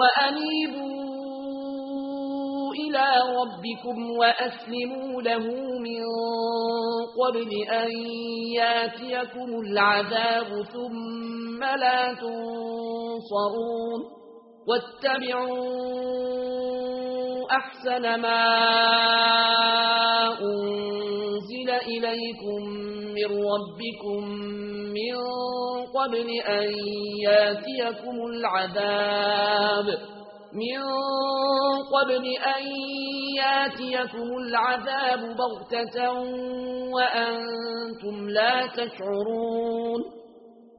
وأنيبوا إلى ربكم وأسلموا له من قبل أن يأتيكم العذاب ثم لا تنصرون واتبعوا أحسن ما أنصرون إليكم من ربكم من قبل أن ياتيكم العذاب. من قبل أن ياتيكم العذاب بغتة وأنتم لا تشعرون.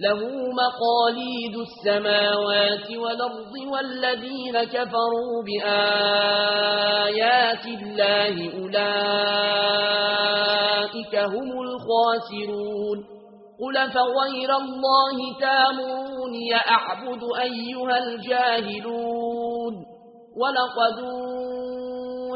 له مقاليد السماوات والأرض والذين كفروا بآيات الله أولئك هم الخاسرون. قل فغير الله تامروني أعبد أيها الجاهلون. ولقد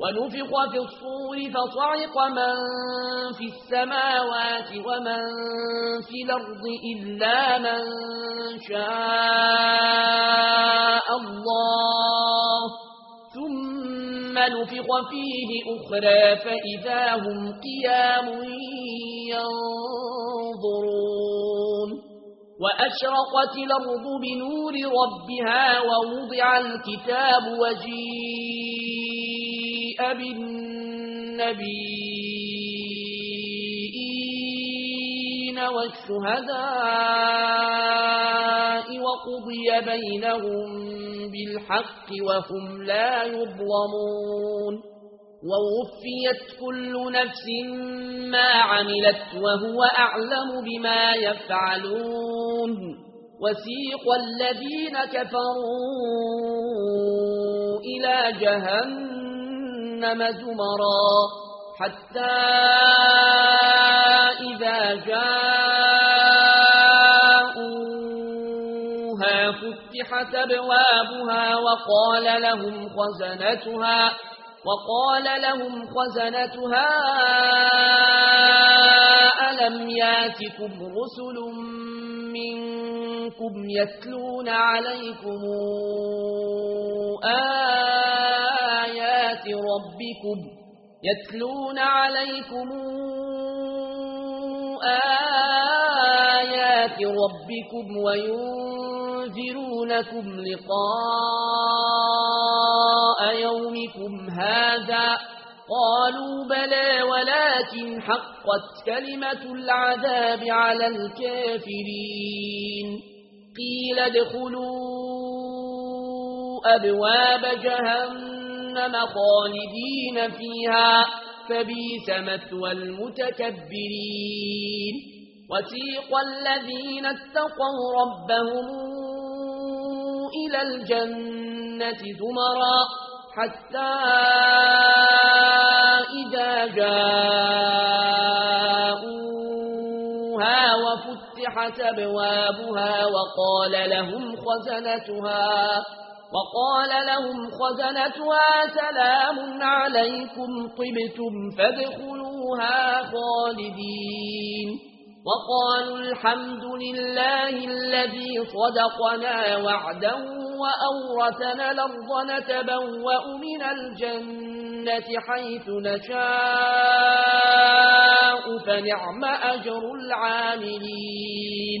ونفق في الصور فصعق من في السماوات ومن في الأرض إلا من شاء الله. ثم نفق فيه أخرى فإذا هم قيام ينظرون. وأشرقت الأرض بنور ربها ووضع الكتاب وجيه بالنبيين والشهداء وقضي بينهم بالحق وهم لا يظلمون ووفيت كل نفس ما عملت وهو أعلم بما يفعلون وسيق الذين كفروا إلى جهنم جہنم زمرا حتى إذا جاءوها فتحت أبوابها وقال لهم خزنتها وقال لهم خزنتها ألم ياتكم رسل منكم يتلون عليكم آيات ربكم يتلون عليكم آيات ربكم وينذرونكم لقاء يومكم هذا قالوا بلى ولكن حقت كلمة العذاب على الكافرين قيل ادخلوا أبواب جهنم جہنم خالدین فيها فبيس مثوى المتكبرين. وسيق الذين اتقوا ربهم إلى الجنة زمرا حتى إذا جاءوها وفتحت أبوابها وقال لهم خزنتها. وقال لهم خزنتها سلام عليكم طبتم فادخلوها خالدين. وقالوا الحمد لله الذي صدقنا وعدا وأورثنا الأرض نتبوأ من الجنة حيث نشاء فنعم أجر العاملين.